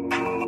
you